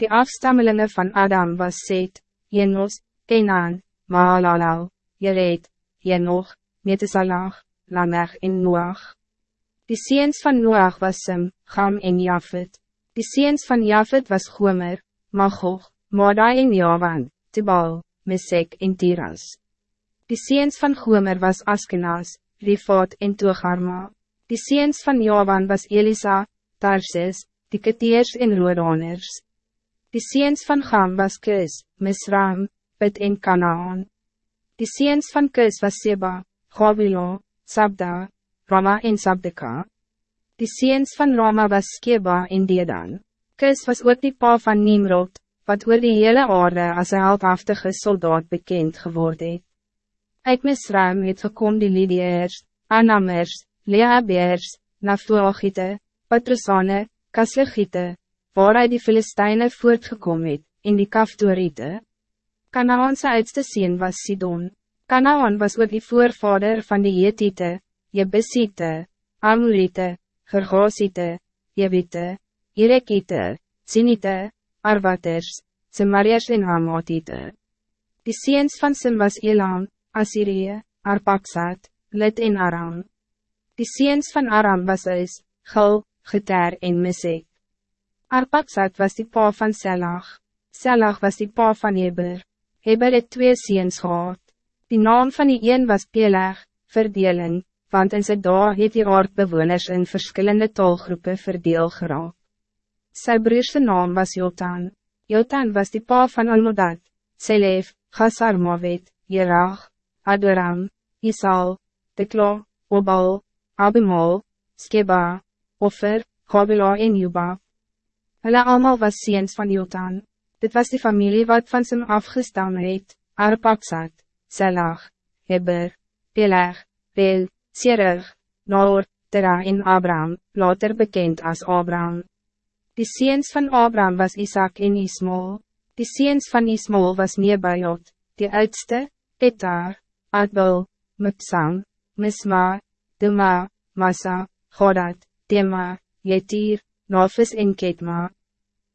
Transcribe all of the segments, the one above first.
Die afstammelingen van Adam was Seth, Jenos, Kenan, Mahalalel, Jered, Jenoch, Metesalag, Lamech en Noach. Die seens van Noach was Sim, Gam en Jafet. Die seens van Jafet was Gomer, Magoch, Madai en Javan, Tibal, Mesek en Tiras. Die seens van Gomer was Askenas, Rifat en Togarma. Die seens van Javan was Elisa, Tarsis, die Keteers en Rodaners. Die seens van Gam was Kus, Misram, Pit en Kanaan. Die seens van Kus was Seba, Gavilo, Sabda, Rama en Sabdeka. Die seens van Rama was Skeba en Dedan. Kus was ook die pa van Nimrod, wat oor die hele aarde as een heldhaftige soldaat bekend geworden het. Uit Misram het gekom die Lidiërs, Anamers, Leabeers, Naftoagite, Patrosane, Kaslegiete, waaruit die Filisteine voortgekom het, in die Kaftoriete. Kanaanse oudste sien was Sidon. Kanaan was ook die voorvader van die Jetite, Jebusite, Amorite, Gergosite, Jebite, Irekite, Sinite, Arwaters, Semariërs en Hamatite. Die seens van Sim was Elam, Assyrië, Arpaksat, Lid en Aram. Die seens van Aram was Is, Gul, Geter en Mesek. Arpaksat was die pa van Selag. Selag was die pa van Heber. Heber het twee seens gehad. Die naam van die een was Peleg, verdeling, want in sy dag het die aardbewoners in verschillende taalgroepen verdeel geraak. Sy broerse naam was Jotan. Jotan was die pa van Almodad, Selef, Gasarmavet, Jerag, Adoram, Isal, Tekla, Obal, Abimal, Skeba, Offer, Gabila en Juba. Hulle allemaal was seens van Jotan. Dit was die familie wat van zijn afgestaan het, Arpaksat, Selag, Heber, Peleg, Pel, Serig, Noor, Tera en Abraham, later bekend als Abraham. Die seens van Abraham was Isaac en Ismael. Die seens van Ismael was Nebajot, die oudste, Etar, Adbel, Mipsam, Misma, Duma, Massa, Godad, Tema, Jetir, Nafis en Ketma.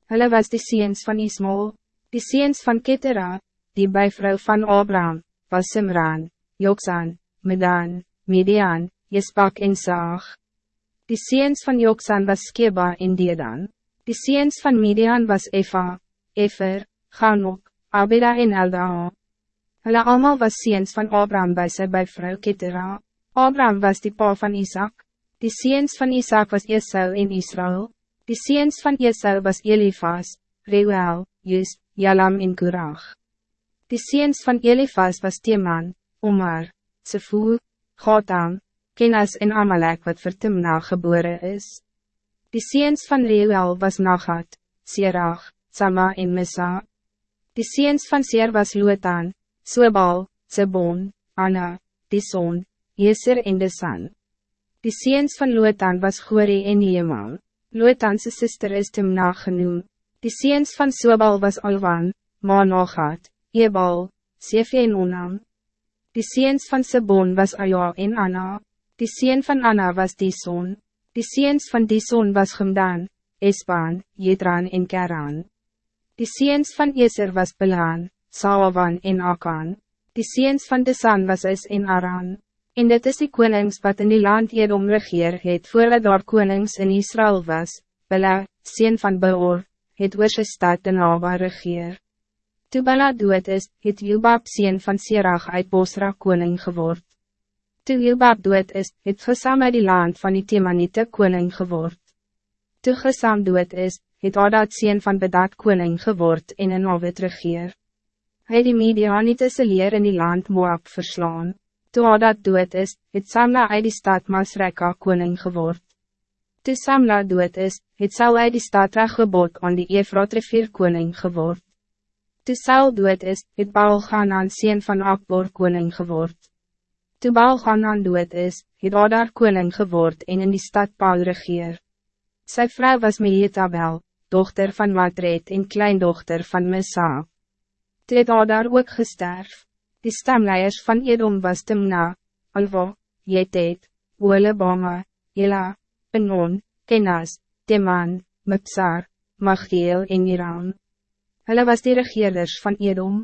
Hulle was die seens van Ismael, die seens van Ketera, die bijvrouw van Abraham, was Simran, Joksan, Medan, Midian, Jespak en Saag. Die seens van Joksan was Skeba en Dedan. Die seens van Midian was Efa, Efer, Ganok, Abida en Eldaa. Hulle allemaal was seens van Abraham bij sy bijvrouw Ketera. Abraham was die pa van Isaac. Die seens van Isaac was Esau en Israël. Die seens van Esau was Elifas, Reuel, Jus, Jalam en Kurag. Die seens van Elifas was Teman, Omar, Sefu, Gotham, Kenas en Amalek wat vir Timna gebore is. Die seens van Reuel was Nagat, Serag, Sama en Misa. Die seens van Seer was Lotan, Sobal, Sebon, Anna, Dison, Jeser en Desan. Die seens van Lotan was Gori en Jemal. Lotanse sister is Timna genoem. Die seens van Sobal was Alwan, Manogat, Ebal, Sefe en Onam. Die seens van Sebon was Aja en Anna. Die seen van Anna was Dison. Die seens van Dison was Gumdan, Espan, Jedran en Keran. Die seens van Eser was Belan, Sawan en Akan. Die seens van Desan was Is en Aran. En dit is die konings wat in die land Edom regeer het voordat daar konings in Israël was, Bela, sien van Beor, het oor sy stad in Aba regeer. Toe Bela dood is, het Wilbab sien van Serach uit Bosra koning geword. Toe Wilbab dood is, het Gesam uit die land van die Temanite koning geword. Toe Gesam dood is, het Adad sien van Bedad koning geword en in Ovid regeer. Hy het die Medianite leer in die land Moab verslaan. Toe Hadad dood is, het Samla uit die stad Masreka koning geword. Toe Samla dood is, het Saul uit die stad Regebot aan die Efrat rivier koning geword. Toe Saul dood is, het Baal Ganan sien van Akbor koning geword. Toe Baal Ganan dood is, het Hadar koning geword en in die stad Paul regeer. Sy vrou was Meetabel, dochter van Matred en kleindochter van Mesa. Toe het Hadar ook gesterf. Die stamleiers van Edom was Timna, Alva, Jetet, Oelebama, Ela, Penon, Kenas, Teman, Mipsar, Magiel en Iran. Hulle was die regeerders van Edom.